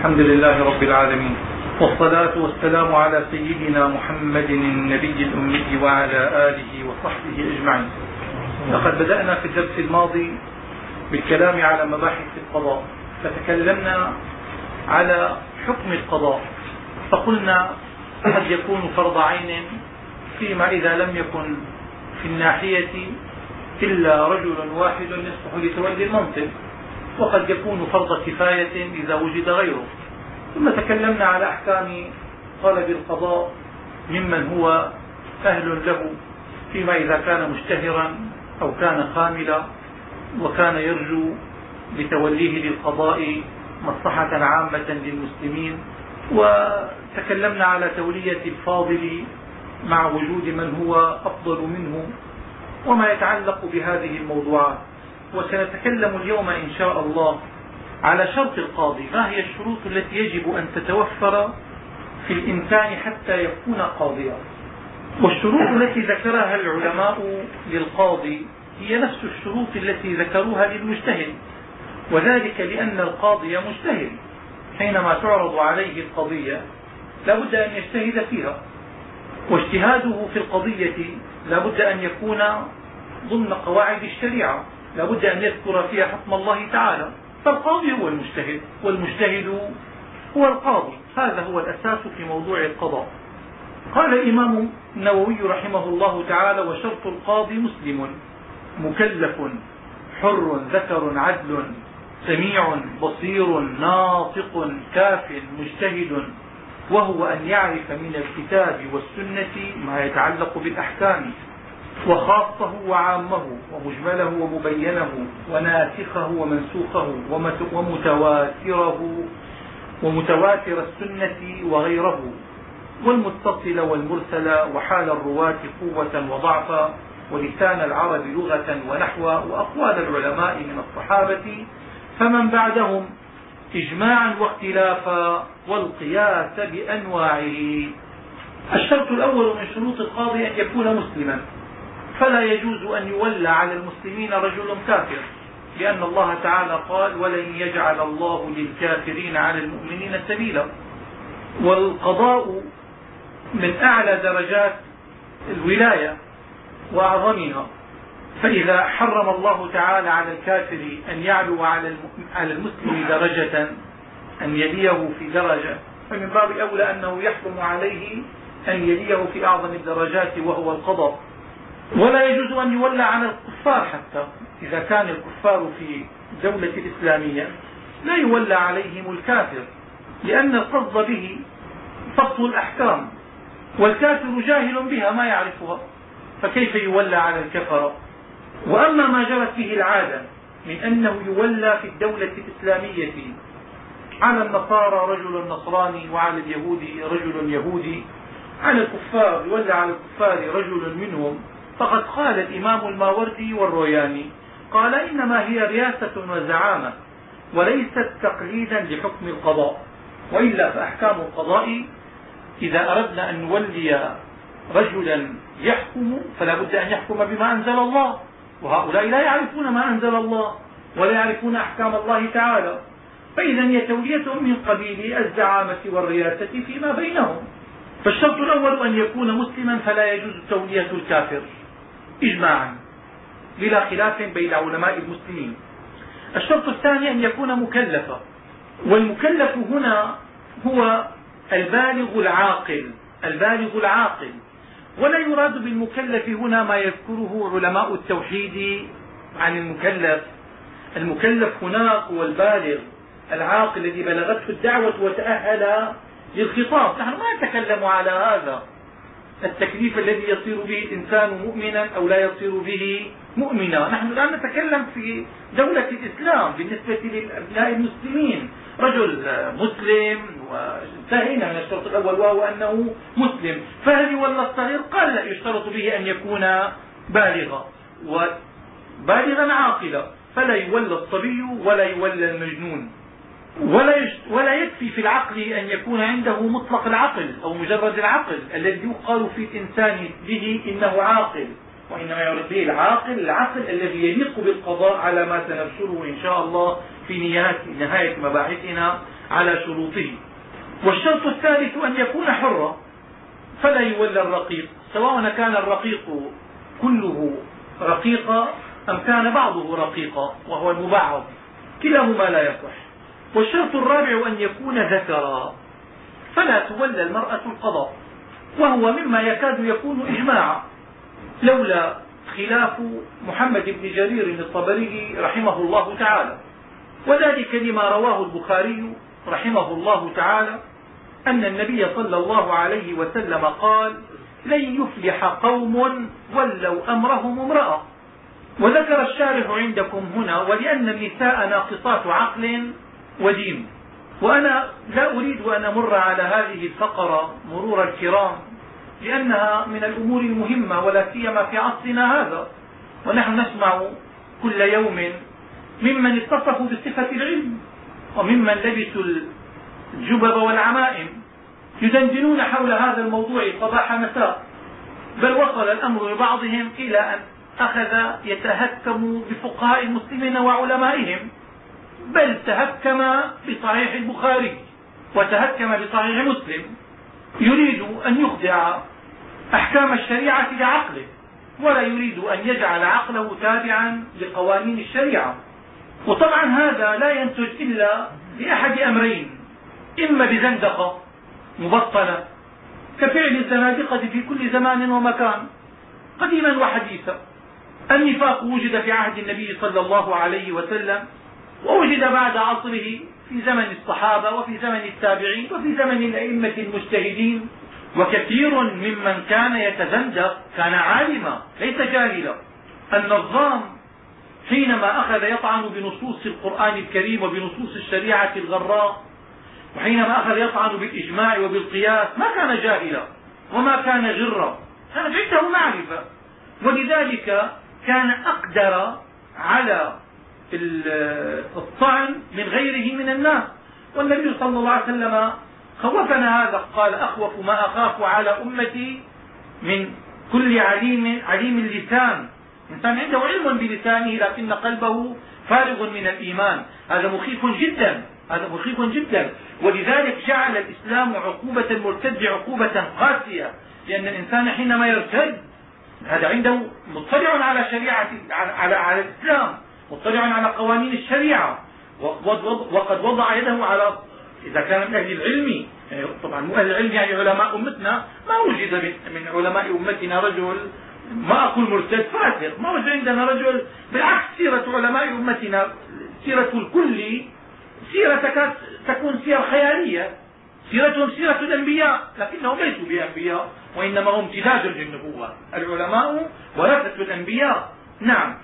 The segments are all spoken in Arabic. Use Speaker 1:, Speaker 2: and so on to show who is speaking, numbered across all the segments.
Speaker 1: الحمد لله رب العالمين. والصلاة والسلام على سيدنا محمد النبي الأمي وعلى آله وصحبه أجمعين. لقد بدأنا في الدرس الماضي بالكلام على مباحث القضاء. فتكلمنا على حكم القضاء. فقلنا قد يكون فرض عين فيما إذا لم يكن في الناحية إلا رجل واحد يصلح لتولي المنصب وقد يكون فرض كفاية إذا وجد غيره. ثم تكلمنا على أحكام طلب القضاء ممن هو أهل له فيما إذا كان مشتهرا أو كان خاملا وكان يرجو بتوليه للقضاء مصلحة عامة للمسلمين. وتكلمنا على تولية الفاضل مع وجود من هو أفضل منه وما يتعلق بهذه الموضوعات. وسنتكلم اليوم إن شاء الله على شرط القاضي. ما هي الشروط التي يجب أن تتوفر في الإنسان حتى يكون قاضيا؟ والشروط التي ذكرها العلماء للقاضي هي نفس الشروط التي ذكروها للمجتهد وذلك لأن القاضي مجتهد. حينما تعرض عليه القضية لا بد أن يجتهد فيها. واجتهاده في القضية لا بد أن يكون ضمن قواعد الشريعة. لا بد أن يذكر فيها حكم الله تعالى. فالقاضي هو المجتهد والمجتهد هو القاضي. هذا هو الأساس في موضوع القضاء. قال الإمام النووي رحمه الله تعالى وشرط القاضي مسلم مكلف حر ذكر عدل سميع بصير ناطق كاف مجتهد وهو أن يعرف من الكتاب والسنة ما يتعلق بالأحكام. وخاصه وعامه ومجمله ومبينه وناسخه ومنسوخه ومتواتره ومتواتر السنة وغيره. والمتصل والمرسل وحال الرواة قوة وضعفا ولسان العرب لغة ونحوا وأقوال العلماء من الصحابة. فمن بعدهم إجماعا واختلافا والقياس بأنواعه. الشرط الأول من شروط القاضي أن يكون مسلما. فلا يجوز أن يولى على المسلمين رجل كافر لأن الله تعالى قال ولن يجعل الله للكافرين على المؤمنين سبيلا. والقضاء من أعلى درجات الولاية وأعظمها فإذا حرم الله تعالى على الكافر أن يعلو على المسلم درجة أن يليه في درجة فمن باب أولى أنه يحرم عليه أن يليه في أعظم الدرجات وهو القضاء. ولا يجوز أن يولى على الكفار حتى إذا كان الكفار في دولة إسلامية لا يولى عليهم الكافر لأن القصد به فصل الأحكام والكافر جاهل بها ما يعرفها فكيف يولى على الكفر وأما ما جرت به العادة من أنه يولى في الدولة الإسلامية على النصارى رجل نصراني وعلى اليهود رجل يهودي على الكفار يولى على الكفار رجل منهم فقد قال الإمام الماوردي والروياني قال إنما هي رياسة وزعامة وليست تقليدا لحكم القضاء وإلا فأحكام القضاء إذا أردنا أن نولي رجلا يحكم فلا بد أن يحكم بما أنزل الله وهؤلاء لا يعرفون ما أنزل الله ولا يعرفون أحكام الله تعالى فإذا هي توليتهم من قبيل الزعامة والرياسة فيما بينهم فالشرط الأول أن يكون مسلما فلا يجوز تولية الكافر. إجماعا بلا خلاف بين علماء المسلمين. الشرط الثاني أن يكون مكلفا والمكلف هنا هو البالغ العاقل البالغ العاقل. ولا يراد بالمكلف هنا ما يذكره علماء التوحيد عن المكلف. المكلف هناك هو البالغ العاقل الذي بلغته الدعوة وتأهل للخطاب. نحن ما نتكلم على هذا. التكليف الذي يصير به الإنسان مؤمنا أو لا يصير به مؤمنا. نحن الآن نتكلم في دولة الإسلام بالنسبة للأبناء المسلمين. رجل مسلم وانتهينا من الشرط الأول وهو أنه مسلم. فهل يولى الصغير قال لا يشترط به أن يكون بالغا وبالغا عاقلا. فلا يولى الصبي ولا يولى المجنون. ولا, ولا يكفي في العقل أن يكون عنده مطلق العقل أو مجرد العقل الذي يقال في الإنسان به إنه عاقل وإنما يرد به العاقل العقل الذي يليق بالقضاء على ما سنبشره إن شاء الله في نهاية مباحثنا على شروطه. والشرط الثالث أن يكون حرا فلا يولى الرقيق سواء كان الرقيق كله رقيقا أم كان بعضه رقيقا وهو المبعض كلاهما لا يصح. والشرط الرابع أن يكون ذكرا. فلا تولى المرأة القضاء وهو مما يكاد يكون إجماعا. لولا خلاف محمد بن جرير الطبري رحمه الله تعالى. وذلك لما رواه البخاري رحمه الله تعالى أن النبي صلى الله عليه وسلم قال لن يفلح قوم ولوا أمرهم امرأة وذكر الشارح عندكم هنا ولأن النساء ناقصات عقل ودين. وأنا لا أريد أن أمر على هذه الفقرة مرور الكرام لأنها من الأمور المهمة ولا سيما في عصرنا هذا. ونحن نسمع كل يوم ممن اتصفوا بصفة العلم وممن لبسوا الجبب والعمائم يدندنون حول هذا الموضوع صباح مساء. بل وصل الأمر لبعضهم إلى أن أخذ يتهكم بفقهاء المسلمين وعلمائهم. بل تهكم بصحيح البخاري وتهكم بصحيح مسلم يريد أن يخضع أحكام الشريعة لعقله ولا يريد أن يجعل عقله تابعا لقوانين الشريعة. وطبعا هذا لا ينتج إلا بأحد أمرين إما بزندقة مبطنة كفعل الزنادقة في كل زمان ومكان قديما وحديثا. النفاق وجد في عهد النبي صلى الله عليه وسلم ووجد بعد عصره في زمن الصحابة وفي زمن التابعين وفي زمن الأئمة المجتهدين وكثير ممن كان يتزندق كان عالما ليس جاهلا. النظام حينما أخذ يطعن بنصوص القرآن الكريم وبنصوص الشريعة الغراء وحينما أخذ يطعن بالإجماع وبالقياس ما كان جاهلا وما كان غرا. كانت عنده معرفة. ولذلك كان أقدر على الطعن من غيره من الناس. والنبي صلى الله عليه وسلم خوفنا هذا قال أخوف ما أخاف على أمتي من كل عليم عليم اللسان. إنسان عنده علم بلسانه لكن قلبه فارغ من الإيمان. هذا مخيف جدا. هذا مخيف جدا. ولذلك جعل الإسلام عقوبة المرتد عقوبة قاسية لأن الإنسان حينما يرتد هذا عنده مطلع على شريعة على, على الإسلام. مطلع على قوانين الشريعة. وقد وضع يده على إذا كان من أهل العلم يعني طبعا مو أهل العلم يعني علماء أمتنا ما وجد من علماء أمتنا رجل ما أقول مرتد فاسق. ما وجد عندنا رجل بالعكس سيرة علماء أمتنا سيرة الكل سيرة تكون سير خيالية. سيرتهم سيرة الأنبياء لكنهم ليسوا بأنبياء وإنما هم امتداد للنبوة. العلماء ورثة الأنبياء. نعم.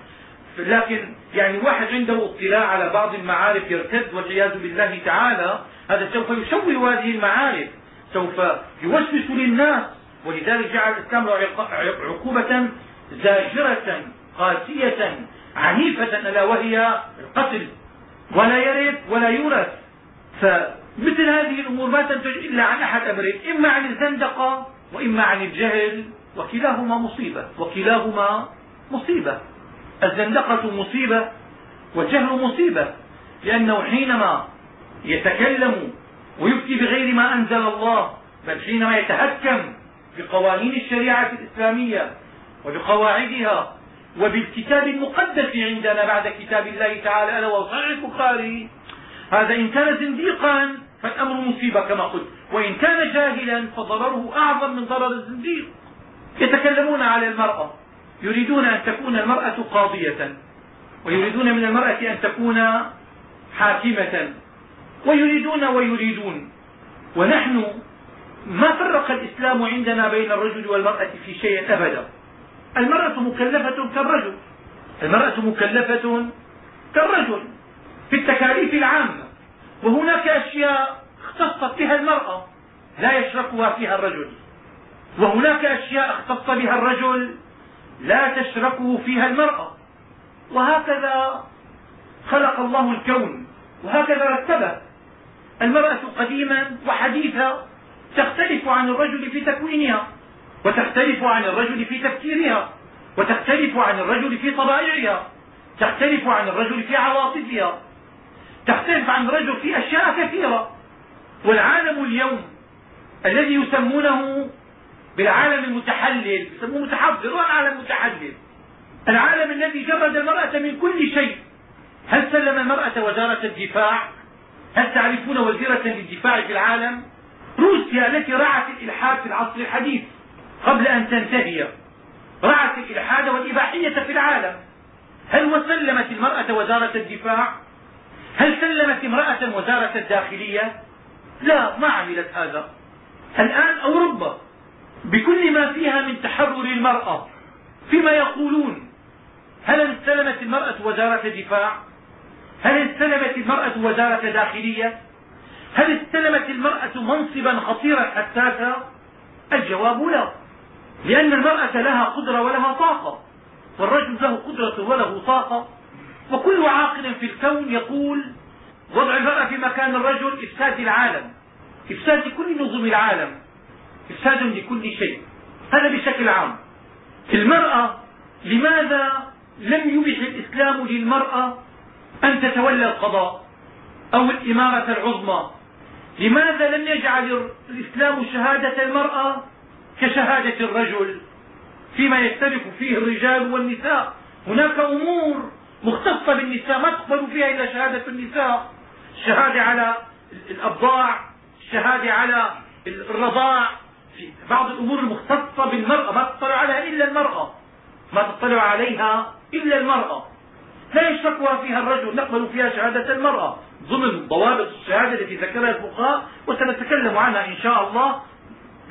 Speaker 1: لكن يعني واحد عنده اطلاع على بعض المعارف يرتد والعياذ بالله تعالى هذا سوف يشوه هذه المعارف سوف يوسوس للناس ولذلك جعل الإسلام عقوبة زاجرة قاسية عنيفة ألا وهي القتل. ولا يرث ولا يورث. فمثل هذه الأمور ما تنتج إلا عن أحد أمرين إما عن الزندقة وإما عن الجهل وكلاهما مصيبة وكلاهما مصيبة. الزندقة مصيبة والجهل مصيبة لأنه حينما يتكلم ويفتي بغير ما أنزل الله بل حينما يتهكم بقوانين الشريعة الإسلامية وبقواعدها وبالكتاب المقدس عندنا بعد كتاب الله تعالى ألا وهو صحيح البخاري هذا إن كان زنديقا فالأمر مصيبة كما قلت وإن كان جاهلا فضرره أعظم من ضرر الزنديق يتكلمون على المرأة. يريدون أن تكون المرأة قاضية ويريدون من المرأة أن تكون حاكمة ويريدون ويريدون. ونحن ما فرق الإسلام عندنا بين الرجل والمرأة في شيء أبدا. المرأة مكلفة كالرجل. المرأة مكلفة كالرجل في التكاليف العامة. وهناك أشياء اختصت بها المرأة لا يشركها فيها الرجل. وهناك أشياء اختص بها الرجل لا تشركه فيها المرأة. وهكذا خلق الله الكون. وهكذا رتبه المرأة قديما وحديثا تختلف عن الرجل في تكوينها وتختلف عن الرجل في تفكيرها وتختلف عن الرجل في طبائعها تختلف عن الرجل في عواطفها تختلف عن الرجل في أشياء كثيرة. والعالم اليوم الذي يسمونه بالعالم المتحلل يسموه متحضر هو العالم المتحلل. العالم الذي جرد المرأة من كل شيء. هل سلم المرأة وزارة الدفاع؟ هل تعرفون وزيرة للدفاع في العالم؟ روسيا التي رعت الإلحاد في العصر الحديث قبل أن تنتهي. رعت الإلحاد والإباحية في العالم. هل وسلمت المرأة وزارة الدفاع؟ هل سلمت امرأة وزارة الداخلية؟ لا ما عملت هذا. الآن أوروبا بكل ما فيها من تحرر المرأة فيما يقولون. هل استلمت المرأة وزارة دفاع؟ هل استلمت المرأة وزارة داخلية؟ هل استلمت المرأة منصبا خطيرا حساسا؟ الجواب لا لأن المرأة لها قدرة ولها طاقة والرجل له قدرة وله طاقة. وكل عاقل في الكون يقول وضع المرأة في مكان الرجل إفساد العالم إفساد كل نظم العالم. إفساد لكل شيء. هذا بشكل عام. المرأة لماذا لم يبح الإسلام للمرأة أن تتولى القضاء أو الإمارة العظمى؟ لماذا لم يجعل الإسلام شهادة المرأة كشهادة الرجل؟ فيما يختلف فيه الرجال والنساء. هناك أمور مختصة بالنساء ما تقبل فيها إلا شهادة النساء. الشهادة على الأبضاع الشهادة على الرضاع. في بعض الأمور المختصة بالمرأة ما تطلع عليها إلا المرأة. ما تطلع عليها إلا المرأة. لا يشركها فيها الرجل نقبل فيها شهادة المرأة. ضمن ضوابط الشهادة التي ذكرها الفقهاء وسنتكلم عنها إن شاء الله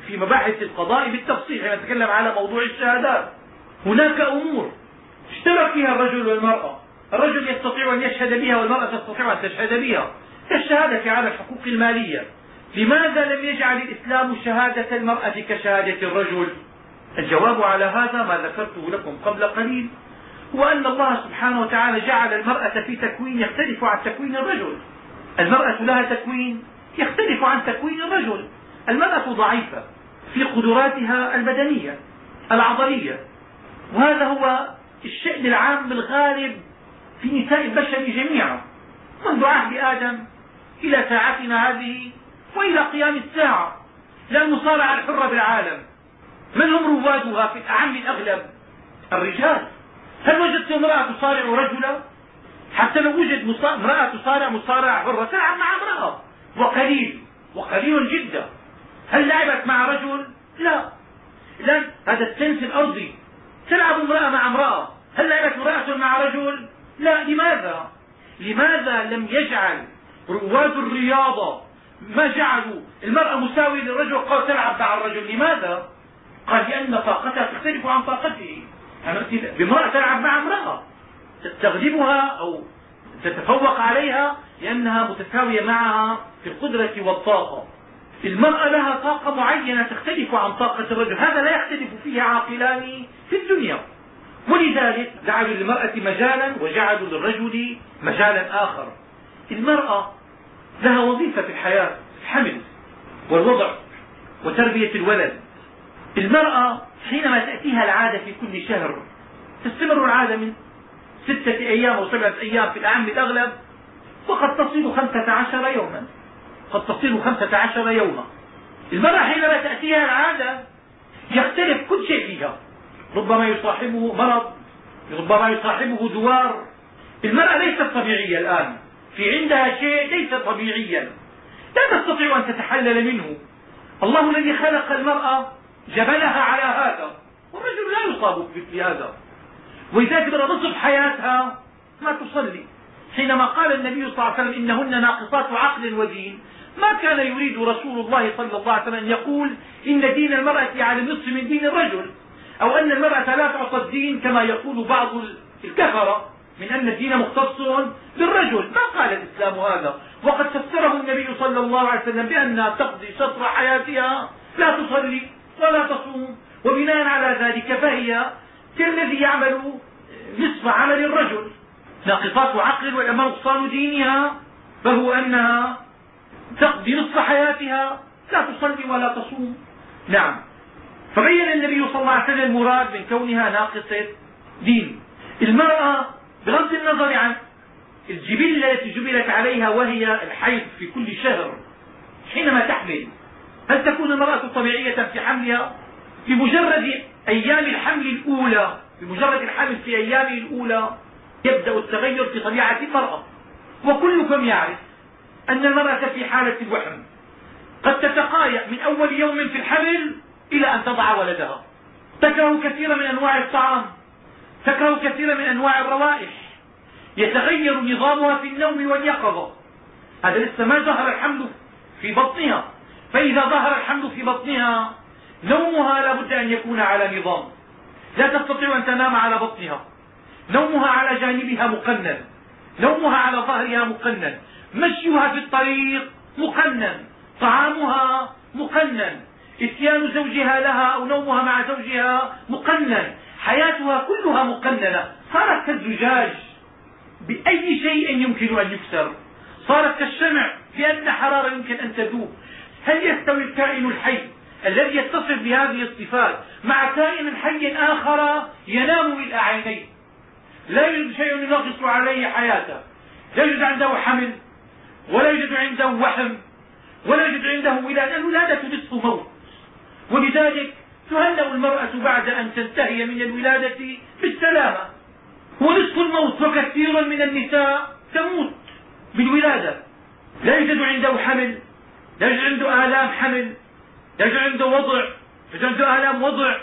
Speaker 1: في مباحث القضاء بالتفصيل حين نتكلم على موضوع الشهادات. هناك أمور اشترك فيها الرجل والمرأة. الرجل يستطيع أن يشهد بها والمرأة تستطيع أن تشهد بها. كالشهادة على الحقوق المالية. لماذا لم يجعل الإسلام شهادة المرأة كشهادة الرجل؟ الجواب على هذا ما ذكرته لكم قبل قليل هو أن الله سبحانه وتعالى جعل المرأة في تكوين يختلف عن تكوين الرجل. المرأة لها تكوين يختلف عن تكوين الرجل. المرأة ضعيفة في قدراتها البدنية العضلية. وهذا هو الشأن العام الغالب في نساء البشر جميعا. منذ عهد آدم إلى ساعتنا هذه وإلى قيام الساعة لا المصارعة الحرة بالعالم من هم روادها في الأعم الأغلب؟ الرجال. هل وجدت امرأة تصارع رجلا؟ حتى لو وجد امرأة تصارع مصارعة حرة تلعب مع امرأة. وقليل وقليل جدا. هل لعبت مع رجل؟ لا. اذا هذا السنس الأرضي تلعب امرأة مع امرأة. هل لعبت امرأة مع رجل؟ لا. لماذا؟ لماذا لم يجعل رواد الرياضة ما جعلوا المرأة مساوية للرجل قال تلعب مع الرجل لماذا؟ قال لأن طاقتها تختلف عن طاقته. بامرأة تلعب مع امرأة. تغلبها أو تتفوق عليها لأنها متساوية معها في القدرة والطاقة. المرأة لها طاقة معينة تختلف عن طاقة الرجل. هذا لا يختلف فيه عاقلان في الدنيا. ولذلك جعلوا للمرأة مجالا وجعلوا للرجل مجالا آخر. المرأة لها وظيفة في الحياة الحمل والوضع وتربية الولد. المرأة حينما تأتيها العادة في كل شهر تستمر العادة من ستة أيام أو سبعة أيام في الأعم الأغلب وقد تصل خمسة عشر يوما. قد تصل خمسة عشر يوما. المرأة حينما تأتيها العادة يختلف كل شيء فيها. ربما يصاحبه مرض ربما يصاحبه دوار. المرأة ليست طبيعية الآن. في عندها شيء ليس طبيعيا. لا تستطيع أن تتحلل منه. الله الذي خلق المرأة جبلها على هذا. والرجل لا يصاب بمثل هذا. ولذلك بدها تصف حياتها ما تصلي. حينما قال النبي صلى الله عليه وسلم إنهن ناقصات عقل ودين ما كان يريد رسول الله صلى الله عليه وسلم أن يقول إن دين المرأة على النصف من دين الرجل أو أن المرأة لا تعطى الدين كما يقول بعض الكفرة. من أن الدين مختص بالرجل. ما قال الإسلام هذا؟ وقد فسره النبي صلى الله عليه وسلم بأنها تقضي شطر حياتها. لا تصلي ولا تصوم. وبناء على ذلك فهي كالذي يعمل نصف عمل الرجل. ناقصات عقل واما نقصان دينها. فهو أنها تقضي نصف حياتها. لا تصلي ولا تصوم. نعم. فبين النبي صلى الله عليه وسلم المراد من كونها ناقصة دين. المرأة بغض النظر عن الجبلة التي جبلت عليها وهي الحيض في كل شهر حين تحمل هل تكون المرأة طبيعية في حملها؟ في مجرد أيام الحمل الأولى في مجرد الحمل في أيامه الأولى يبدأ التغير في طبيعة المرأة. وكلكم يعرف أن المرأة في حالة الوحم قد تتقايأ من أول يوم في الحمل إلى أن تضع ولدها. تكره كثيرا من أنواع الطعام تكره كثيرا من أنواع الروائح. يتغير نظامها في النوم واليقظة. هذا لسه ما ظهر الحمل في بطنها. فإذا ظهر الحمل في بطنها نومها لا بد أن يكون على نظام. لا تستطيع أن تنام على بطنها. نومها على جانبها مقنن. نومها على ظهرها مقنن. مشيها في الطريق مقنن. طعامها مقنن. إتيان زوجها لها أو نومها مع زوجها مقنن. حياتها كلها مقننة. صارت كالزجاج بأي شيء يمكن أن يكسر. صارت كالشمع بأدنى حرارة يمكن أن تذوب. هل يستوي الكائن الحي الذي يتصف بهذه الصفات مع كائن حي آخر ينام إلى عينيه؟ لا يوجد شيء ينغص عليه حياته. لا يوجد عنده حمل ولا يوجد عنده وحم ولا يوجد عنده ولادة. الولادة نصف موت. ولذلك تهنأ المرأة بعد أن تنتهي من الولادة بالسلامة ونصف الموت وكثير من النساء تموت بالولادة؟ لا يوجد عنده حمل لا يوجد عنده آلام حمل لا يوجد عنده وضع يوجد عنده آلام وضع.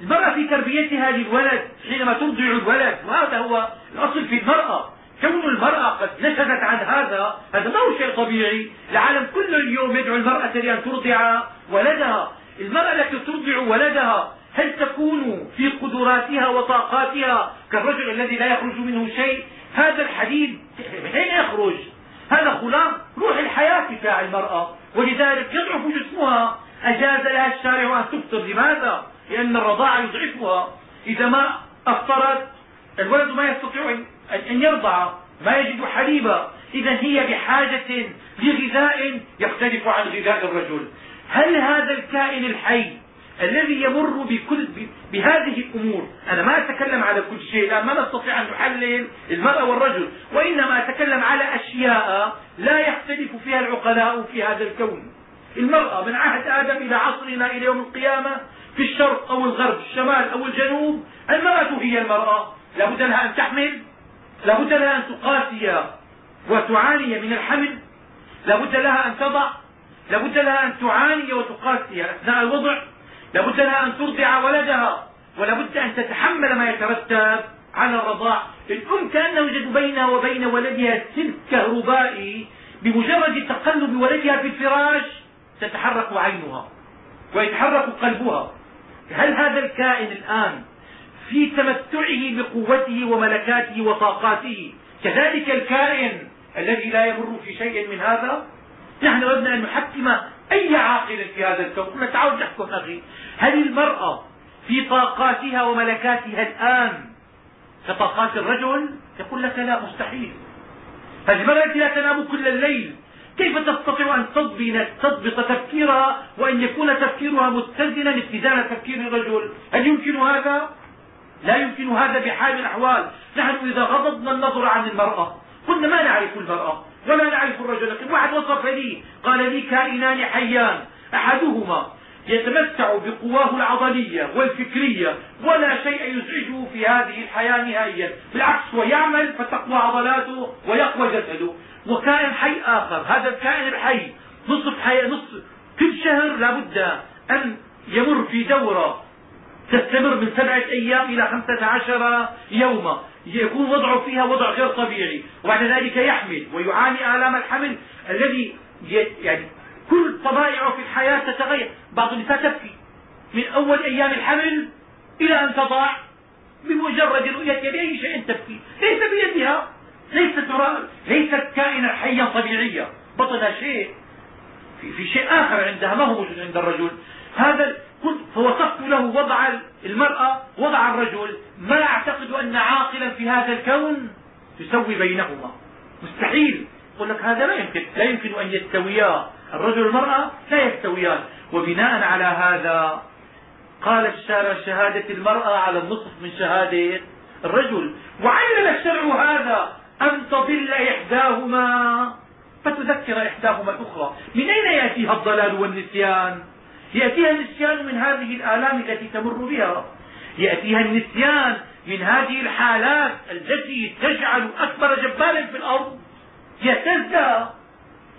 Speaker 1: المرأة في تربيتها للولد حينما ترضع الولد وهذا هو الأصل في المرأة. كون المرأة قد نشزت عن هذا هذا ما هو شيء طبيعي. العالم كل اليوم يدعو المرأة لأن ترضع ولدها. المرأة التي ترضع ولدها هل تكون في قدراتها وطاقاتها كالرجل الذي لا يخرج منه شيء؟ هذا الحديد اين يخرج هذا خلاق روح الحياة بتاع المرأة ولذلك يضعف جسمها. أجاز لها الشارع أن تفطر. لماذا؟ لأن الرضاعة يضعفها. إذا ما أفطرت الولد ما يستطيع أن يرضع ما يجد حليبا. إذا هي بحاجة لغذاء يختلف عن غذاء الرجل. هل هذا الكائن الحي الذي يمر بكل بهذه الأمور؟ أنا ما أتكلم على كل شيء لا ما نستطيع أن نحلل المراه والرجل وإنما أتكلم على أشياء لا يختلف فيها العقلاء في هذا الكون. المراه من عهد آدم إلى عصرنا إلى يوم القيامة في الشرق أو الغرب الشمال أو الجنوب المرأة هي المرأة. لا بد لها أن تحمل لا بد لها أن تقاسي وتعاني من الحمل لا بد لها أن تضع لابد لها أن تعاني وتقاسي أثناء الوضع لابد لها أن ترضع ولدها ولابد أن تتحمل ما يترتب على الرضاع. الأم كأنه يوجد بينها وبين ولدها سلك كهربائي بمجرد تقلب ولدها في الفراش تتحرك عينها ويتحرك قلبها. هل هذا الكائن الآن في تمتعه بقوته وملكاته وطاقاته؟ كذلك الكائن الذي لا يمر في شيء من هذا؟ نحن اردنا أن نحكم أي عاقل في هذا الكون. قلنا تعالوا نحكم أخي. هل المرأة في طاقاتها وملكاتها الآن كطاقات الرجل يقول لك لا مستحيل. هذه المرأة التي لا تنام كل الليل كيف تستطيع أن تضبط, تضبط تفكيرها وأن يكون تفكيرها متزنا اتزان تفكير الرجل؟ هل يمكن هذا؟ لا يمكن هذا بحال الأحوال. نحن إذا غضضنا النظر عن المرأة قلنا ما نعرف المرأة؟ ولا نعرف الرجل لكن واحد وصف لي. قال لي كائنان حيان. أحدهما يتمتع بقواه العضلية والفكرية ولا شيء يزعجه في هذه الحياة نهائيا. بالعكس هو يعمل فتقوى عضلاته ويقوى جسده. وكائن حي آخر هذا الكائن الحي. نصف حي نصف كل شهر لابد أن يمر في دورة تستمر من سبعة أيام إلى خمسة عشر يوما. يكون وضعه فيها وضع غير طبيعي. وبعد ذلك يحمل ويعاني آلام الحمل الذي يعني كل طبائعه في الحياة تتغير. بعض النساء تبكي من أول أيام الحمل إلى أن تضع بمجرد رؤيتها بأي شيء تبكي. ليس بيدها ليست ليست كائنا حيا طبيعيا بطنها شيء في, في شيء آخر عندها ما هو موجود عند الرجل؟ هذا فوصفت له وضع المرأة وضع الرجل. ما أعتقد أن عاقلا في هذا الكون يسوي بينهما. مستحيل. يقول لك هذا لا يمكن. لا يمكن أن يستويا. الرجل والمرأة لا يستويان. وبناء على هذا قال الشارع شهادة المرأة على النصف من شهادة الرجل. وعلل الشرع هذا أن تضل إحداهما. فتذكر إحداهما الأخرى. من أين يأتيها الضلال والنسيان؟ يأتيها النسيان من هذه الآلام التي تمر بها. يأتيها النسيان من هذه الحالات التي تجعل أكبر جبال في الأرض. يهتزها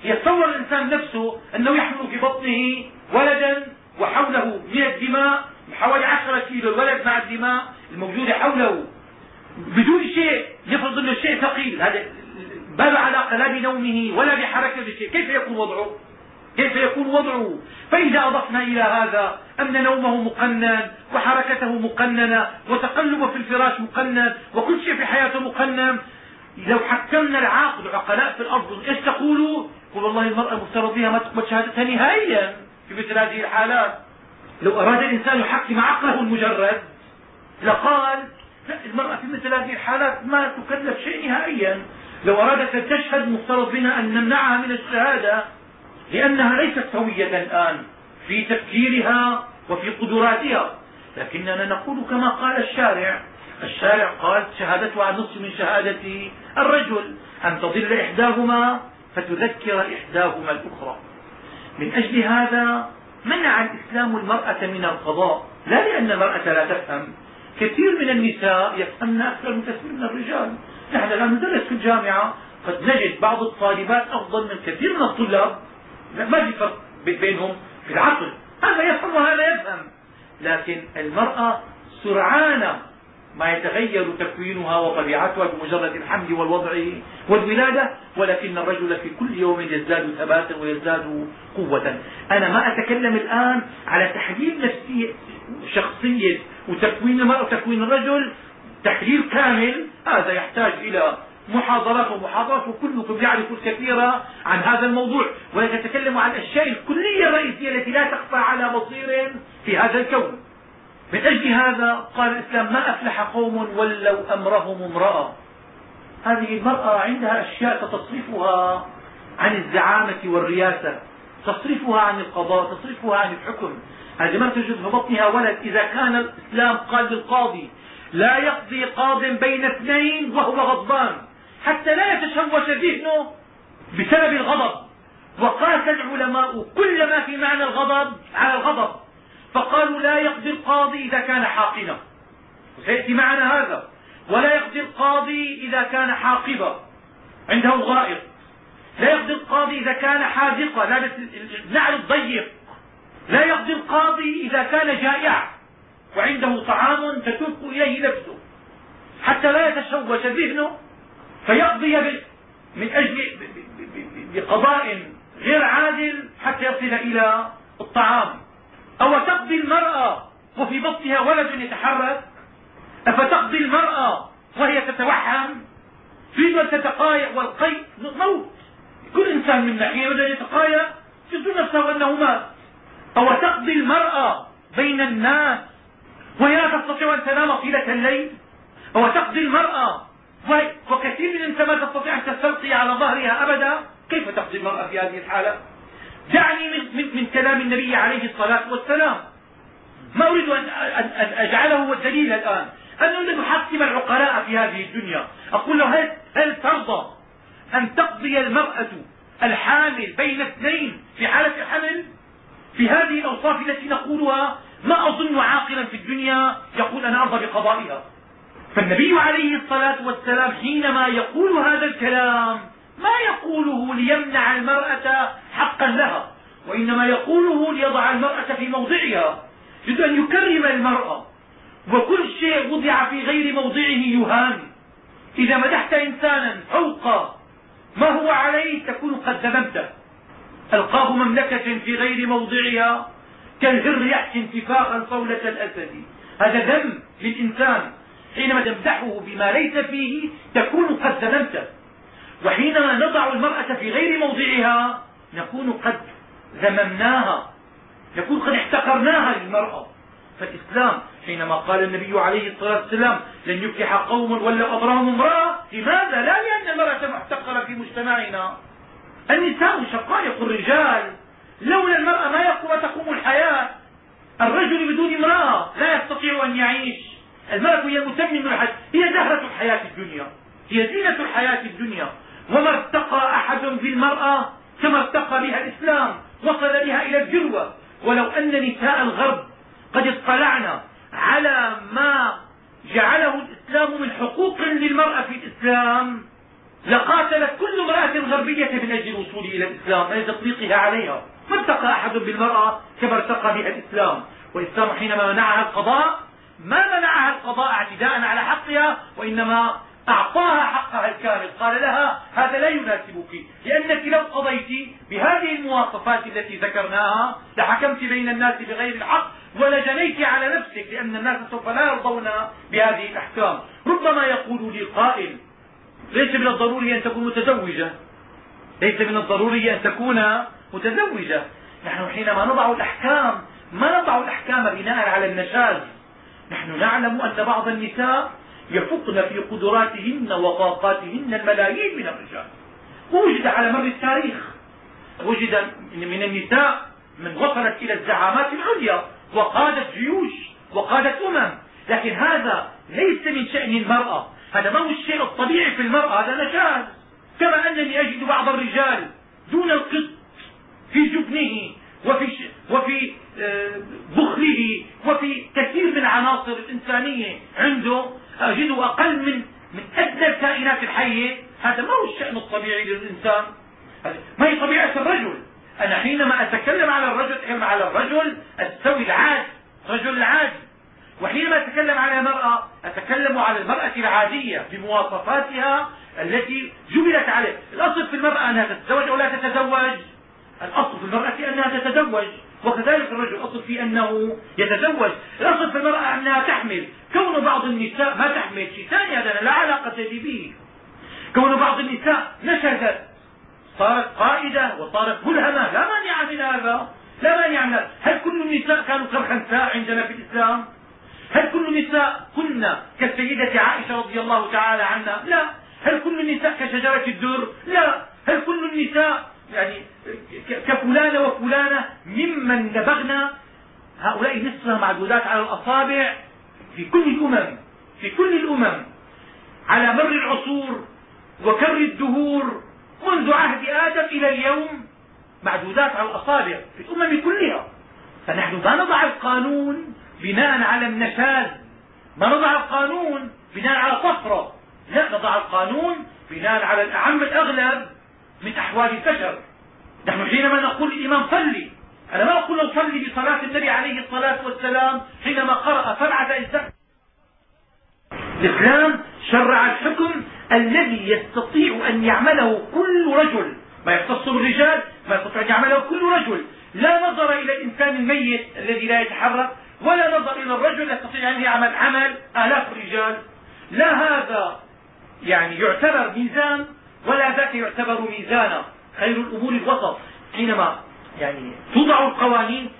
Speaker 1: يتصور الإنسان نفسه أنه يحمل في بطنه ولدا وحوله من الدماء حوالي عشرة كيلو الولد مع الدماء الموجودة حوله. بدون شيء يفرض أنه شيء ثقيل. هذا ما له علاقة لا بنومه ولا بحركة بشيء كيف يكون وضعه؟ كيف يكون وضعه؟ فإذا أضفنا إلى هذا أن نومه مقنن وحركته مقننة وتقلبه في الفراش مقنن وكل شيء في حياته مقنن لو حكمنا العاقل عقلاء في الأرض إيش تقولوا يقول والله المرأة المفترض بها ما تقبل شهادتها نهائيا في مثل هذه الحالات. لو أراد الإنسان يحكم عقله المجرد لقال لا المرأة في مثل هذه الحالات ما تكلف شيء نهائيا. لو أرادت أن تشهد مفترض بنا أن نمنعها من الشهادة لأنها ليست سوية الآن في تفكيرها وفي قدراتها. لكننا نقول كما قال الشارع. الشارع قال شهادتها نصف من شهادة الرجل. أن تضل إحداهما فتذكر إحداهما الأخرى. من أجل هذا منع الإسلام المرأة من القضاء. لا لأن المرأة لا تفهم. كثير من النساء يفهمن أكثر من كثير من الرجال. نحن الآن ندرس في الجامعة. قد نجد بعض الطالبات أفضل من كثير من الطلاب. ما في فرق بينهم في العقل. هذا يفهم وهذا يفهم. لكن المرأة سرعان ما يتغير تكوينها وطبيعتها بمجرد الحمل والوضع والولادة ولكن الرجل في كل يوم يزداد ثباتا ويزداد قوة. أنا ما أتكلم الآن على تحليل نفسي شخصية وتكوين المرأة وتكوين الرجل تحليل كامل. هذا يحتاج إلى محاضرات ومحاضرات وكلكم يعرف الكثير عن هذا الموضوع ونتكلم عن الاشياء الكلية الرئيسية التي لا تخفى على بصير في هذا الكون. من أجل هذا قال الإسلام ما أفلح قوم ولوا أمرهم امرأة. هذه المرأة عندها أشياء تصرفها عن الزعامة والرياسة تصرفها عن القضاء تصرفها عن الحكم. هذه ما تجد في بطنها ولد. إذا كان الإسلام قال للقاضي لا يقضي قاض بين اثنين وهو غضبان. حتى لا يتشوش ذهنه بسبب الغضب. وقاس العلماء كل ما في معنى الغضب على الغضب. فقالوا لا يقضي القاضي إذا كان حاقنا وسيأتي معنا هذا. ولا يقضي القاضي إذا كان حاقبا. عنده غائط لا يقضي القاضي إذا كان حاذقا. لابس النعل الضيق. لا يقضي القاضي إذا كان جائع وعنده طعام تتوق إليه نفسه. حتى لا يتشوش ذهنه فيقضي من أجل بقضاء غير عادل حتى يصل إلى الطعام. أو تقضي المرأة وفي بطنها ولد يتحرك؟ أفتقضي المرأة وهي تتوحم تريد أن تتقايأ والقيء موت كل إنسان منا حين يريد أن يتقايأ يظن نفسه أنه مات. أو تقضي المرأة بين الناس وهي لا تستطيع أن تنام طيلة الليل؟ أو تقضي المرأة وكثير من النساء ما تستطيع أن تستلقي على ظهرها أبدا. كيف تقضي المرأة في هذه الحالة؟ دعني من, من, كلام النبي عليه الصلاة والسلام. ما أريد أن, أن أجعله هو الدليل الآن. أنا أريد أن احكم العقلاء في هذه الدنيا؟ أقول له هل, هل ترضى أن تقضي المرأة الحامل بين اثنين في حالة الحمل؟ في هذه الأوصاف التي نقولها ما أظن عاقلا في الدنيا يقول أنا أرضى بقضائها. فالنبي عليه الصلاة والسلام حينما يقول هذا الكلام ما يقوله ليمنع المرأة حقا لها وإنما يقوله ليضع المرأة في موضعها. يريد أن يكرم المرأة وكل شيء وضع في غير موضعه يهان. إذا مدحت إنسانا فوق ما هو عليه؟ تكون قد ذممته ألقاه مملكة في غير موضعها كالهر يحكي انتفاخا صولة الأسد. هذا ذم للإنسان حينما تمدحه بما ليس فيه تكون قد ذممته وحينما نضع المرأة في غير موضعها نكون قد ذممناها. نكون قد احتقرناها للمرأة. فالإسلام حينما قال النبي عليه الصلاة والسلام لن يفلح قوم ولا أضرهم امرأة لماذا لا؟ لأن المرأة محتقرة في مجتمعنا. النساء شقائق الرجال. لولا المرأة ما يقوم تقوم الحياة. الرجل بدون امرأة لا يستطيع أن يعيش. المرأة هي متمم الحياة هي زهرة الحياة الدنيا. هي زينة الحياة الدنيا. وما ارتقى أحد بالمرأة كما ارتقى بها الإسلام وصل بها إلى الذروة. ولو أن نساء الغرب قد اطلعنا على ما جعله الإسلام من حقوق للمرأة في الإسلام لقاتلت كل امرأة غربية من أجل الوصول إلى الإسلام من تطبيقها عليها. ما ارتقى أحد بالمرأة كما ارتقى بها الإسلام. والإسلام حينما منعها القضاء ما منعها القضاء اعتداء على حقها وإنما أعطاها حقها الكامل. قال لها هذا لا يناسبك لأنك لو قضيت بهذه المواصفات التي ذكرناها لحكمت بين الناس بغير الحق ولجنيت على نفسك لأن الناس سوف لا يرضون بهذه الأحكام. ربما يقول لي قائل ليس من الضروري أن تكون متزوجة. ليس من الضروري أن تكون متزوجة. نحن حينما نضع الأحكام ما نضع الأحكام بناء على النشاز؟ نحن نعلم أن بعض النساء يفقن في قدراتهن وطاقاتهن الملايين من الرجال. ووجد على مر التاريخ وجد من النساء من وصلت إلى الزعامات العليا وقادت جيوش وقادت أمم. لكن هذا ليس من شأن المرأة. هذا ما هو الشيء الطبيعي في المرأة هذا نشاز كما أنني أجد بعض الرجال دون القط في جبنه وفي وفي آه، بخله وفي كثير من العناصر الإنسانية عنده. أجده أقل من من أدنى الكائنات الحية. هذا ما هو الشأن الطبيعي للإنسان. ما هي طبيعة الرجل؟ أنا حينما أتكلم على الرجل أتكلم على الرجل السوي العادي الرجل العادي وحينما أتكلم على المرأة أتكلم على المرأة العادية بمواصفاتها التي جبلت عليه. الأصل في المرأة أنها تتزوج أو لا تتزوج. الأصل في المرأة أنها تتزوج وكذلك الرجل الأصل في أنه يتزوج. الأصل في المرأة أنها تحمل. كون بعض النساء ما تحمل شيء ثاني هذا لا علاقة لي به. كون بعض النساء نشزت صارت قائدة وصارت ملهمة لا مانع من هذا لا مانع من هذا. هل كل النساء كانوا كالخنساء عندنا في الإسلام؟ هل كل النساء كن كالسيدة عائشة رضي الله تعالى عنها؟ لا. هل كل النساء كشجرة الدر؟ لا. هل كل النساء يعني كفلانة وفلانة ممن نبغنا هؤلاء نسبة معدودات على الأصابع في كل الأمم في كل الأمم على مر العصور وكر الدهور منذ عهد آدم إلى اليوم معدودات على الأصابع في الأمم كلها. فنحن ما نضع القانون بناء على النشاز ما نضع القانون بناء على طفرة لا نضع القانون بناء على الأعم الأغلب. من أحوال البشر. نحن حينما نقول للإمام صلي أنا ما أقول له صلي بصلاة النبي عليه الصلاة والسلام حينما قرأ سبعة أجزاء. الإسلام شرع الحكم الذي يستطيع أن يعمله كل رجل. ما يختص بالرجال ما يستطيع أن يعمله كل رجل. لا نظر إلى الإنسان الميت الذي لا يتحرك ولا نظر إلى الرجل يستطيع أن يعمل عمل آلاف الرجال. لا هذا يعني يعتبر ميزان ولا ذاك يعتبر ميزانا. خير الأمور الوسط. حينما يعني توضع القوانين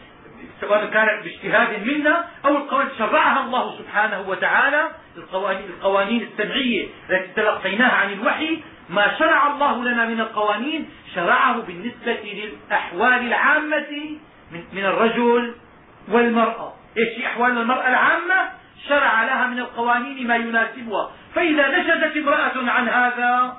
Speaker 1: سواء كانت باجتهاد منا أو القوانين شرعها الله سبحانه وتعالى القوانين, السمعية التي تلقيناها عن الوحي ما شرع الله لنا من القوانين شرعه بالنسبة للأحوال العامة من الرجل والمرأة. إيش أحوال المرأة العامة؟ شرع لها من القوانين ما يناسبها. فإذا نشزت امرأة عن هذا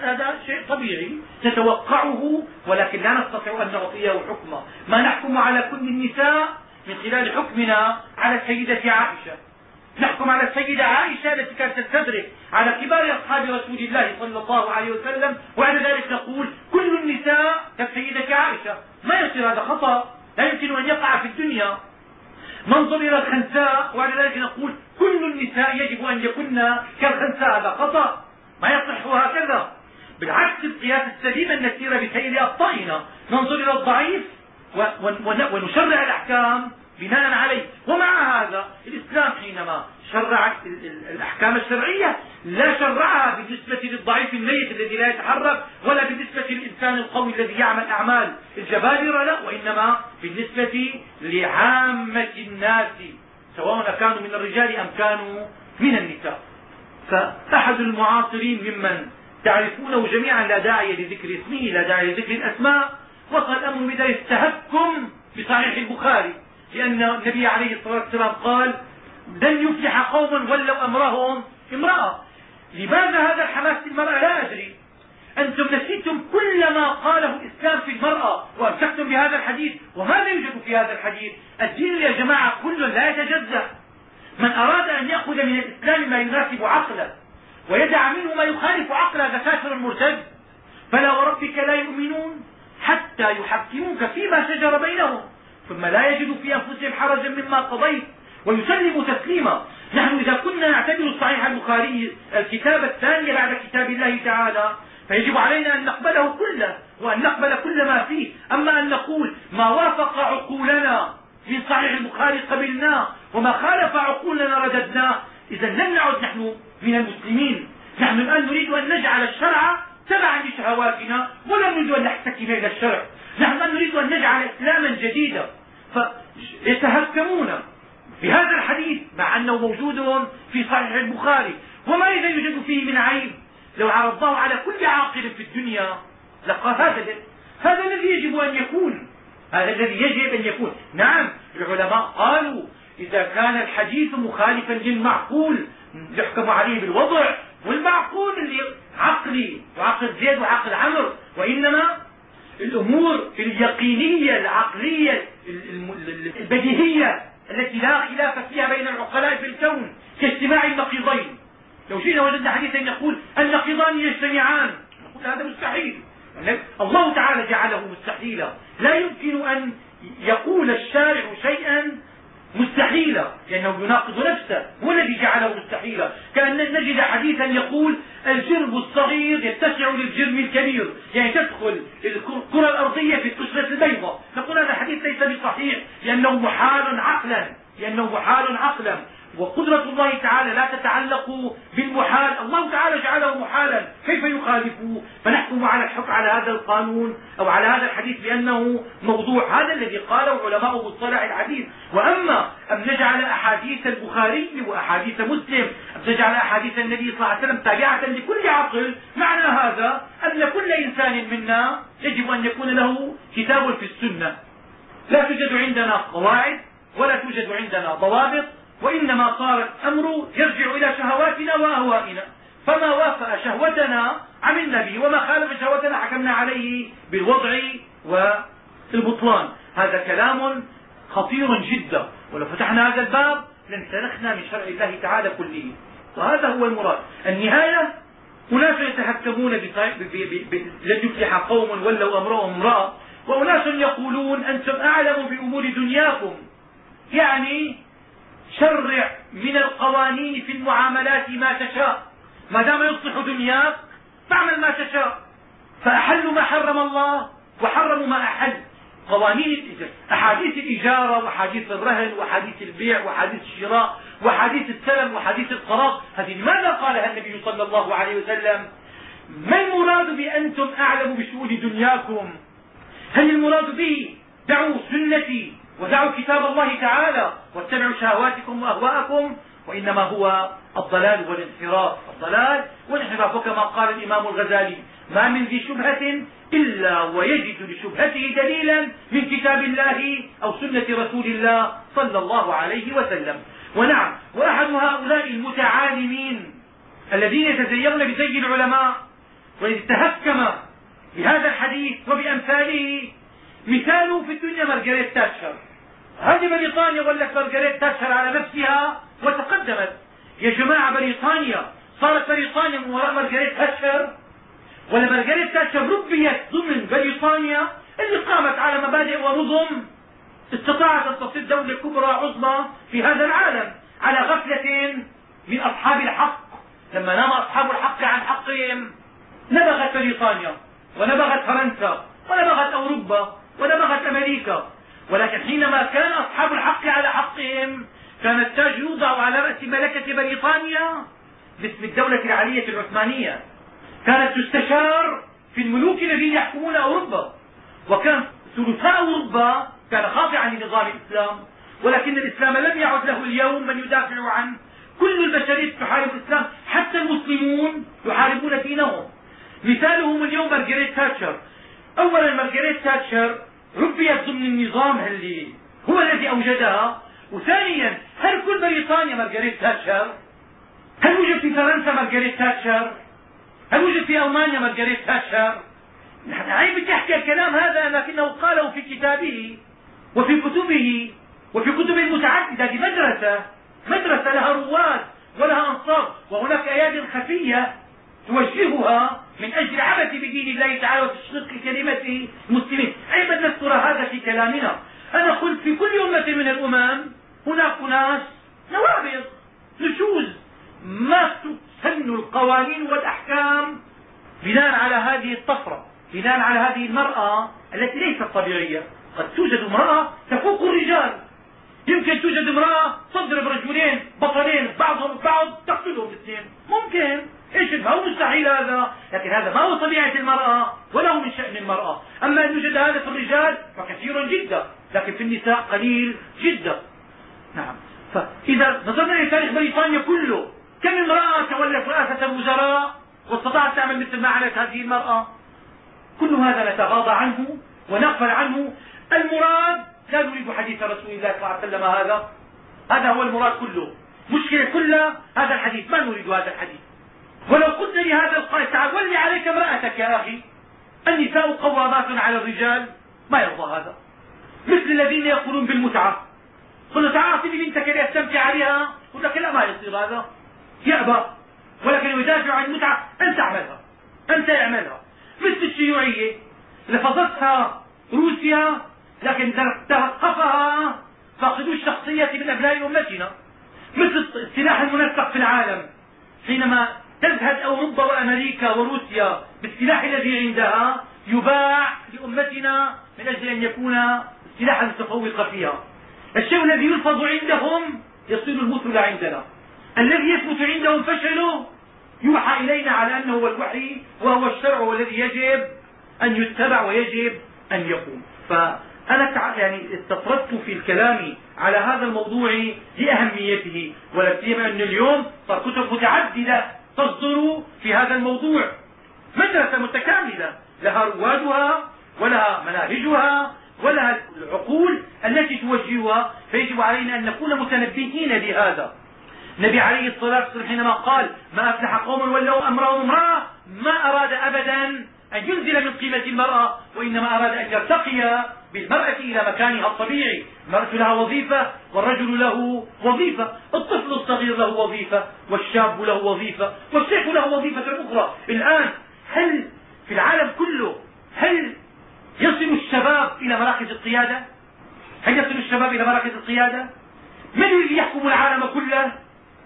Speaker 1: هذا شيء طبيعي نتوقعه ولكن لا نستطيع أن نعطيه حكما ما نحكم على كل النساء من خلال حكمنا على السيدة عائشة. نحكم على السيدة عائشة التي كانت تستدرك على كبار أصحاب رسول الله صلى الله عليه وسلم وبعد ذلك نقول كل النساء كالسيدة عائشة. ما يصير هذا خطأ؟ لا يمكن أن يقع في الدنيا. ننظر إلى الخنساء وبعد ذلك نقول كل النساء يجب أن يكن كالخنساء هذا خطأ. ما يصح هكذا. بالعكس القياس السليم أن نسير بسير أخطائنا ننظر إلى الضعيف ونشرع الأحكام بناء عليه. ومع هذا الإسلام حينما شرع الأحكام الشرعية لا شرعها بالنسبة للضعيف الميت الذي لا يتحرك ولا بالنسبة للإنسان القوي الذي يعمل أعمال الجبابرة لا. وإنما بالنسبة لعامة الناس سواء كانوا من الرجال أم كانوا من النساء. فأحد المعاصرين ممن تعرفونه جميعا لا داعي لذكر اسمه لا داعي لذكر الأسماء. وصل الأمر بداية التهكم بصحيح البخاري لأن النبي عليه الصلاة والسلام قال لن يفلح قوم ولوا أمرهم امرأة. لماذا هذا الحماس للمرأة لا أدري. أنتم نسيتم كل ما قاله الإسلام في المرأة وأمسكتم بهذا الحديث وماذا يوجد في هذا الحديث؟ الدين يا جماعة كل لا يتجزأ. من أراد أن يأخذ من الإسلام ما يناسب عقله ويدع منه ما يخالف عقله هذا كافر مرتد. فلا وربك لا يؤمنون حتى يحكموك فيما شجر بينهم. ثم لا يجدوا في أنفسهم حرجا مما قضيت. ويسلموا تسليما. نحن إذا كنا نعتبر صحيح البخاري الكتاب الثاني بعد كتاب الله تعالى فيجب علينا أن نقبله كله وأن نقبل كل ما فيه. أما أن نقول ما وافق عقولنا من صحيح البخاري قبلناه وما خالف عقولنا رددناه إذا لم نعد نحن من المسلمين. نحن الآن نريد أن نجعل الشرع تبعا لشهواتنا ولا نريد أن نحتكم إلى الشرع. نحن الآن نريد أن نجعل إسلاما جديدا. فيتهكمون بهذا الحديث مع أنه موجود في صحيح البخاري. وما إذا يوجد فيه من عيب؟ لو عرضناه على كل عاقل في الدنيا لقال هذا هذا الذي يجب أن يكون. هذا الذي يجب أن يكون. نعم العلماء قالوا إذا كان الحديث مخالفا للمعقول يحكم عليه بالوضع والمعقول اللي عقلي وعقل زيد وعقل عمرو وإنما الأمور اليقينية العقلية البديهية التي لا خلاف فيها بين العقلاء في الكون كاجتماع النقيضين. لو جئنا وجدنا حديثا يقول النقيضان يجتمعان. نقول هذا مستحيل. الله تعالى جعله مستحيلا. لا يمكن أن يقول الشارع شيئا مستحيلا لأنه يناقض نفسه هو الذي جعله مستحيلا كأن نجد حديثا يقول الجرم الصغير يتسع للجرم الكبير. يعني تدخل الكرة الأرضية في القشرة البيضاء. نقول هذا الحديث ليس بصحيح لأنه محال عقلا. لأنه محال عقلا وقدرة الله تعالى لا تتعلق بالمحال. الله تعالى جعله محالا. كيف يخالفه فنحكم على الحكم على هذا القانون أو على هذا الحديث بأنه موضوع. هذا الذي قاله علماء مصطلح الحديث. وأما أن نجعل أحاديث البخاري وأحاديث مسلم أن نجعل أحاديث النبي صلى الله عليه وسلم تابعة لكل عقل معنى هذا أن كل إنسان منا يجب أن يكون له كتاب في السنة. لا توجد عندنا قواعد ولا توجد عندنا ضوابط وإنما صار الأمر يرجع إلى شهواتنا وأهوائنا. فما وافق شهوتنا عملنا به وما خالف شهوتنا حكمنا عليه بالوضع والبطلان. هذا كلام خطير جدا. ولو فتحنا هذا الباب لانسلخنا من شرع الله تعالى كله. وهذا هو المراد. النهاية أناس يتحكمون لن يفلح قوم ولوا أمرهم امرأة. وأناس يقولون أنتم أعلم بأمور دنياكم. يعني شرع من القوانين في المعاملات ما تشاء. ما دام يصلح دنياك فاعمل ما تشاء. فأحلوا ما حرم الله وحرموا ما أحل. قوانين أحاديث الإجارة وحديث الرهن وحديث البيع وحديث الشراء وحديث السلم وحديث القراض هذه لماذا قالها النبي صلى الله عليه وسلم؟ ما المراد بأنتم أعلم بشؤون دنياكم؟ هل المراد به دعوا سنتي. ودعوا كتاب الله تعالى واتبعوا شهواتكم وأهواءكم وإنما هو الضلال والانحراف. الضلال والانحراف وكما قال الإمام الغزالي ما من ذي شبهة إلا ويجد لشبهته دليلا من كتاب الله أو سنة رسول الله صلى الله عليه وسلم. ونعم وأحد هؤلاء المتعالمين الذين يتزينون بزي العلماء وإذ تهكم بهذا الحديث وبأمثاله مثاله في الدنيا مارجريت تاتشر هذه بريطانيا ولت مارجريت تاتشر على نفسها وتقدمت. يا جماعة بريطانيا صارت بريطانيا من وراء مارجريت تاتشر ولا مارجريت تاتشر ربيت ضمن بريطانيا اللي قامت على مبادئ ونظم استطاعت أن تصير دولة كبرى عظمى في هذا العالم على غفلة من أصحاب الحق. لما نام أصحاب الحق عن حقهم نبغت بريطانيا ونبغت فرنسا ونبغت أوروبا. ونبغت أمريكا. ولكن حينما كان أصحاب الحق على حقهم كان التاج يوضع على رأس ملكة بريطانيا باسم الدولة العالية العثمانية. كانت تستشار في الملوك الذين يحكمون أوروبا. وكان ثلثاء أوروبا كان خاضعا لنظام الإسلام. ولكن الإسلام لم يعد له اليوم من يدافع عن كل البشرية تحارب الإسلام حتى المسلمون يحاربون دينهم. مثالهم اليوم مارجريت تاتشر. أولا مارجريت تاتشر ربيت ضمن النظام اللي هو الذي أوجدها وثانيا هل كل بريطانيا مارجريت تاتشر؟ هل وجد في فرنسا مارجريت تاتشر؟ هل يوجد في ألمانيا مارجريت تاتشر؟ يعني بدي احكي الكلام هذا لكنه قاله في كتابه وفي كتبه وفي كتب متعددة هذه مدرسة مدرسة لها رواد ولها أنصار وهناك أيادي خفية توجهها من أجل عبث بدين الله تعالى وتشقيق كلمة المسلمين. أيضا نذكر هذا في كلامنا. أنا قلت في كل أمة من الأمم هناك ناس نوابغ نشوز ما تسن القوانين والأحكام بناء على هذه الطفرة بناء على هذه المرأة التي ليست طبيعية. قد توجد امرأة تفوق الرجال. يمكن توجد امرأة تضرب رجلين بطلين بعضهم البعض تقتلهم الاثنين ممكن. إيش ما هو مستحيل هذا. لكن هذا ما هو طبيعة المرأة ولا هو من شأن المرأة. أما أن يوجد هذا في الرجال فكثير جدا. لكن في النساء قليل جدا. نعم. فإذا نظرنا إلى تاريخ بريطانيا كله كم امرأة تولت رئاسة الوزراء واستطاعت تعمل مثل ما عملت هذه المرأة؟ كل هذا نتغاضى عنه ونغفل عنه. المراد لا نريد حديث رسول الله صلى الله عليه وسلم هذا. هذا هو المراد كله. مشكلة كلها هذا الحديث. ما نريد هذا الحديث. ولو قلت لهذا القائد تعال ولي عليك امرأتك يا أخي. النساء قوامات على الرجال. ما يرضى هذا؟ مثل الذين يقولون بالمتعة. قل له تعال اعطيني بنتك لأستمتع عليها. يقول لك لا ما يصير هذا. يأبى ولكن يدافع عن المتعة أنت أعملها. أنت أعملها. مثل الشيوعية. لفظتها روسيا لكن تلقفها فاقدو الشخصية من أبناء أمتنا مثل السلاح المنسق في العالم. حينما تزهد أوروبا وأمريكا وروسيا بالسلاح الذي عندها يباع لأمتنا من أجل أن يكون السلاح المتفوق فيها. الشيء الذي يلفظ عندهم يصير المثل عندنا. الذي يثبت عندهم فشله يوحى إلينا على أنه هو الوحي وهو الشرع والذي يجب أن يتبع ويجب أن يقوم. فأنا يعني استطردت في الكلام على هذا الموضوع لأهميته ولا سيما أن اليوم صار كتب متعددة. تصدر في هذا الموضوع. مدرسة متكاملة لها روادها ولها مناهجها ولها العقول التي توجهها فيجب علينا أن نكون متنبهين لهذا. النبي عليه الصلاة والسلام حينما قال ما أفلح قوم ولوا أمرهم امرأة ما أراد أبدا أن ينزل من قيمة المرأة وإنما أراد أن يرتقي بالمرأة إلى مكانها الطبيعي. المرأة لها وظيفة والرجل له وظيفة. الطفل الصغير له وظيفة والشاب له وظيفة والشيخ له وظيفة أخرى. الآن هل في العالم كله هل يصل الشباب إلى مراكز القيادة؟ هل يصل الشباب إلى مراكز القيادة؟ من الذي يحكم العالم كله؟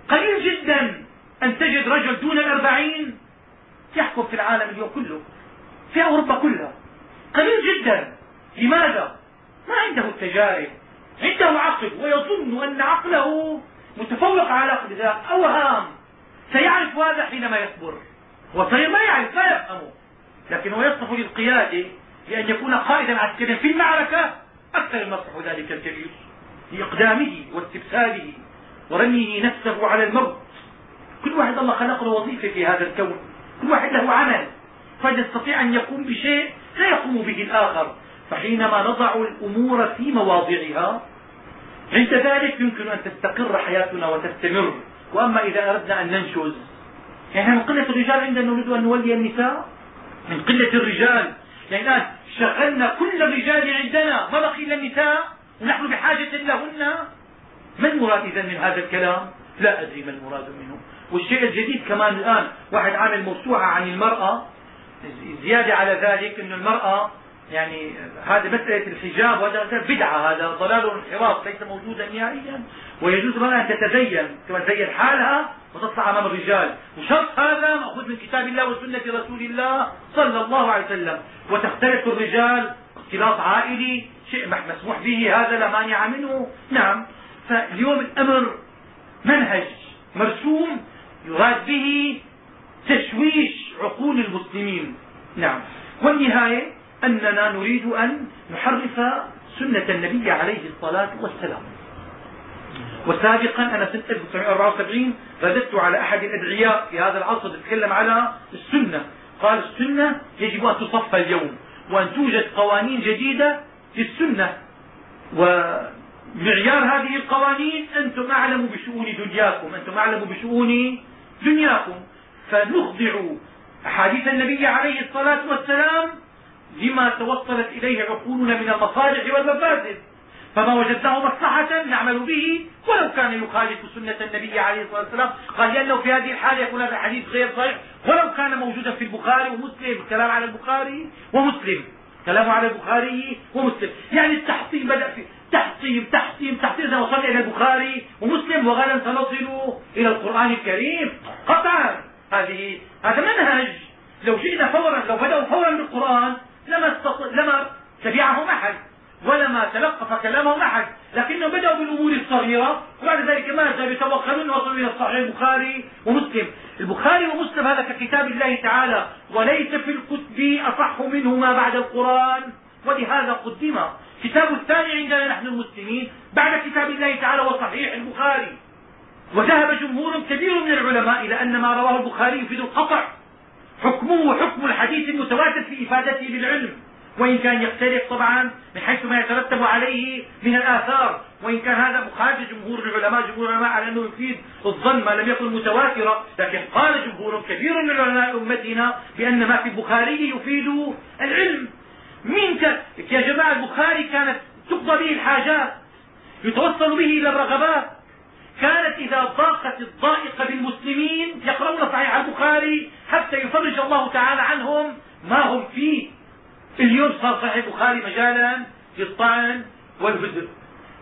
Speaker 1: قليل جدا أن تجد رجل دون الأربعين يحكم في العالم اليوم كله في أوروبا كلها. قليل جدا لماذا؟ ما عنده التجارب عنده عقل ويظن أن عقله متفوق على عقل ذاك أوهام سيعرف هذا حينما يكبر هو صغير ما يعرف لا يفهمه. لكن هو يصلح للقيادة لأن يكون قائدا عسكريا في المعركة أكثر مما يصلح ذلك الكبير لإقدامه واستبساله ورميه نفسه على الموت. كل واحد الله خلق له وظيفة في هذا الكون كل واحد له عمل. قد يستطيع أن يقوم بشيء لا يقوم به الآخر. فحينما نضع الأمور في مواضعها عند ذلك يمكن أن تستقر حياتنا وتستمر. وأما إذا أردنا أن ننشز يعني من قلة الرجال عندنا نريد أن نولي النساء؟ من قلة الرجال. يعني الآن شغلنا كل الرجال عندنا ما بقي إلا النساء؟ ونحن بحاجة لهن؟ ما المراد اذا من هذا الكلام؟ لا أدري ما المراد منه. والشيء الجديد كمان الآن واحد عامل موسوعة عن المرأة زيادة على ذلك أن المرأة يعني هذه مسألة الحجاب وهذا بدعة هذا ضلال وانحراف ليس موجودا نهائيا ويجوز لها أن تتزين كما تزين حالها وتطلع أمام الرجال. وشرط هذا مأخوذ من كتاب الله وسنة رسول الله صلى الله عليه وسلم. وتختلط الرجال اختلاط عائلي شيء مسموح به هذا لا مانع منه. نعم فاليوم الأمر منهج مرسوم يراد به تشويش عقول المسلمين. نعم والنهاية أننا نريد أن نحرف سنة النبي عليه الصلاة والسلام. وسابقا أنا سنة 1974 رددت على أحد الأدعياء في هذا العصر يتكلم على السنة. قال السنة يجب أن تصفى اليوم وأن توجد قوانين جديدة في السنة. ومعيار هذه القوانين أنتم أعلم بشؤون دنياكم أنتم أعلم بشؤون دنياكم. فنخضع أحاديث النبي عليه الصلاة والسلام لما توصلت إليه عقولنا من المصالح والمفاسد. فما وجدناه مصلحة نعمل به ولو كان يخالف سنة النبي عليه الصلاة والسلام. قال لأنه في هذه الحالة يكون هذا الحديث غير صحيح. ولو كان موجودا في البخاري ومسلم. الكلام على البخاري ومسلم. كلامه على البخاري ومسلم. يعني التحطيم بدأ في تحطيم تحطيم تحطيم. إذا وصلنا إلى البخاري ومسلم وغدا سنصل إلى القرآن الكريم. قطعا. هذه هذا منهج. لو جئنا فورا لو بدأوا فورا بالقرآن لما استطع لما تبعهم أحد ولما تلقف كلامهم أحد. لكنهم بدأوا بالأمور الصغيرة وبعد ذلك ما زالوا يتوخلون وصلوا إلى الصحيح البخاري ومسلم. البخاري ومسلم هذا ككتاب الله تعالى وليس في الكتب أصح منه ما بعد القرآن. ولهذا قدم. كتاب الثاني عندنا نحن المسلمين بعد كتاب الله تعالى وصحيح البخاري. وذهب جمهور كبير من العلماء إلى أن ما رواه البخاري يفيد القطع. حكمه حكم الحديث المتواتر في إفادته للعلم وإن كان يختلف طبعا من حيث ما يترتب عليه من الآثار. وإن كان هذا مخالف جمهور العلماء جمهور العلماء على أنه يفيد الظن ما لم يكن متواترا. لكن قال جمهور كبير من علماء أمتنا بأن ما في البخاري يفيد العلم. مين يا جماعة البخاري كانت تقضى به الحاجات يتوصل به إلى الرغبات. كانت إذا ضاقت الضائقة بالمسلمين يقرؤون صحيح البخاري حتى يفرج الله تعالى عنهم ما هم فيه. اليوم صار صحيح البخاري مجالا للطعن والهدر.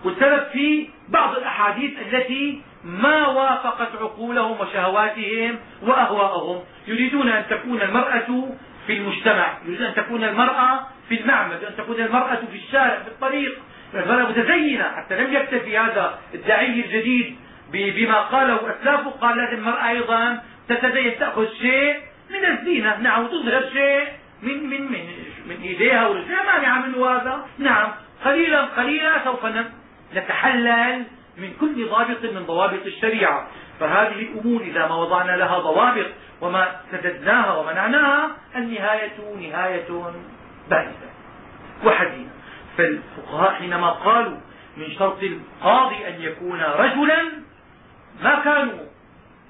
Speaker 1: والسبب في بعض الأحاديث التي ما وافقت عقولهم وشهواتهم وأهواءهم. يريدون أن تكون المرأة في المجتمع يريدون أن تكون المرأة في المعمد أن تكون المرأة في الشارع في الطريق. المرأة متزينة حتى لم يكتفي هذا الداعي الجديد بما قاله أسلافه قال لازم المرأة أيضا تتزين تأخذ شيء من الزينة. نعم وتظهر شيء من من من من إيديها ورجلها مانعه منه هذا نعم قليلا قليلا سوف نتحلل من كل ضابط من ضوابط الشريعة. فهذه الأمور إذا ما وضعنا لها ضوابط وما سددناها ومنعناها النهاية نهاية بائسه وحزينة. فالفقهاء حينما قالوا من شرط القاضي أن يكون رجلا ما كانوا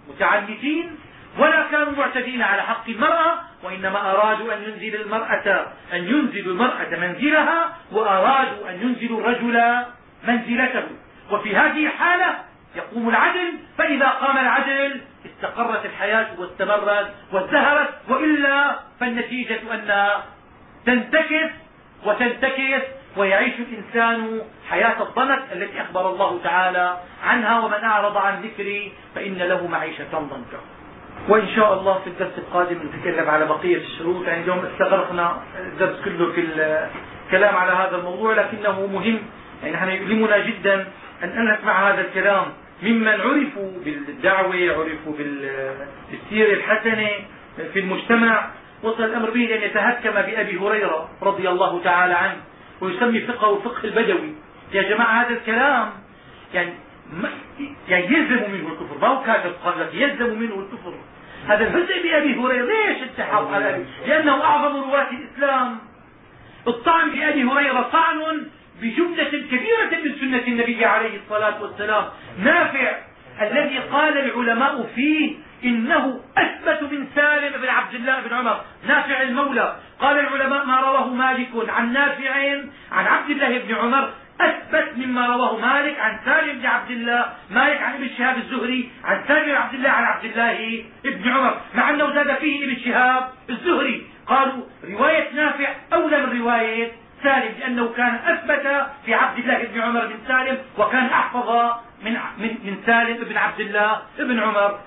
Speaker 1: متعنتين ولا كانوا معتدين على حق المرأة وإنما أرادوا أن ينزل المرأة أن ينزلوا المرأة منزلها وأرادوا أن ينزلوا الرجل منزلته. وفي هذه الحالة يقوم العدل فإذا قام العدل استقرت الحياة واستمرت وازدهرت وإلا فالنتيجة أنها تنتكس وتنتكس ويعيش الإنسان حياة الضنك التي أخبر الله تعالى عنها ومن أعرض عن ذكري فإن له معيشة ضنكا. وإن شاء الله في الدرس القادم نتكلم على بقية الشروط. يعني اليوم استغرقنا الدرس كله في الكلام على هذا الموضوع لكنه مهم. يعني نحن يؤلمنا جدا أن نسمع هذا الكلام ممن عرفوا بالدعوة عرفوا بالسيرة الحسنة في المجتمع. وصل الأمر به لأن يتهكم بأبي هريرة رضي الله تعالى عنه. ويسمي فقهه فقه البدوي. يا جماعة هذا الكلام يعني يعني يلزم منه الكفر. ما هو كافر قال لك يلزم منه الكفر. هذا الجزء بأبي هريرة ليش التحق على أبي لأنه أعظم رواة الإسلام. الطعن بأبي هريرة طعن بجملة كبيرة من سنة النبي عليه الصلاة والسلام. نافع الذي قال العلماء فيه إنه أثبت من سالم بن عبد الله بن عمر نافع المولى. قال العلماء ما رواه مالك عن نافع عن عبد الله بن عمر. أثبت مما رواه مالك عن سالم بن عبد الله مالك عن ابن شهاب الزهري عن سالم بن عبد الله عن عبد الله بن عمر. مع أنه زاد فيه ابن شهاب الزهري. قالوا رواية نافع أولى من رواية سالم لأنه كان أثبت في عبد الله بن عمر بن سالم وكان أحفظ من من من سالم بن عبد الله بن عمر.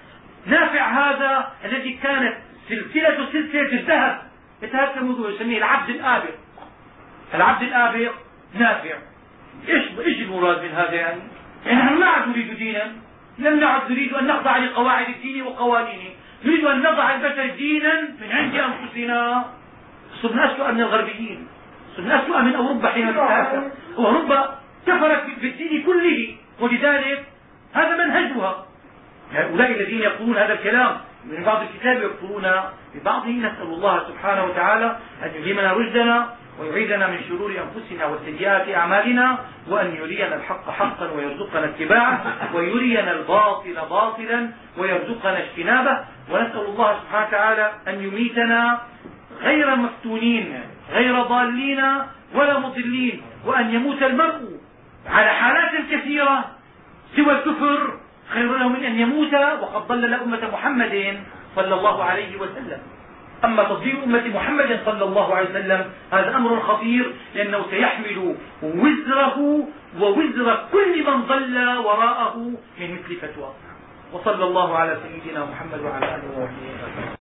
Speaker 1: نافع هذا الذي كانت سلسلة سلسلة الذهب يتهكم موضوع يسميه العبد الآبق. العبد الآبق نافع. إيش إيش المراد من هذا يعني؟ نحن ما عاد نريد دينا لم نعد نريد أن نخضع لقواعد الدين وقوانينه. نريد أن نضع البشر دينا من عند أنفسنا. صرنا اسوء من الغربيين. صرنا اسوء من أوروبا حين تتاثر اوروبا كفرت بالدين كله. ولذلك هذا منهجها. هؤلاء الذين يقولون هذا الكلام من بعض الكتاب يكفرون ببعضه نسأل الله سبحانه وتعالى أن يلهمنا رشدنا ويعيذنا من شرور أنفسنا وسيئات أعمالنا وأن يرينا الحق حقا ويرزقنا اتباعه ويرينا الباطل باطلا ويرزقنا اجتنابه ونسأل الله سبحانه وتعالى أن يميتنا غير مفتونين غير ضالين ولا مضلين وأن يموت المرء على حالات كثيرة سوى الكفر خير له من أن يموت وقد ضلل أمة محمد صلى الله عليه وسلم. أما تضليل أمة محمد صلى الله عليه وسلم هذا أمر خطير لأنه سيحمل وزره ووزر كل من ضل وراءه من مثل فتوى. وصلى الله على سيدنا محمد وعلى آله وصحبه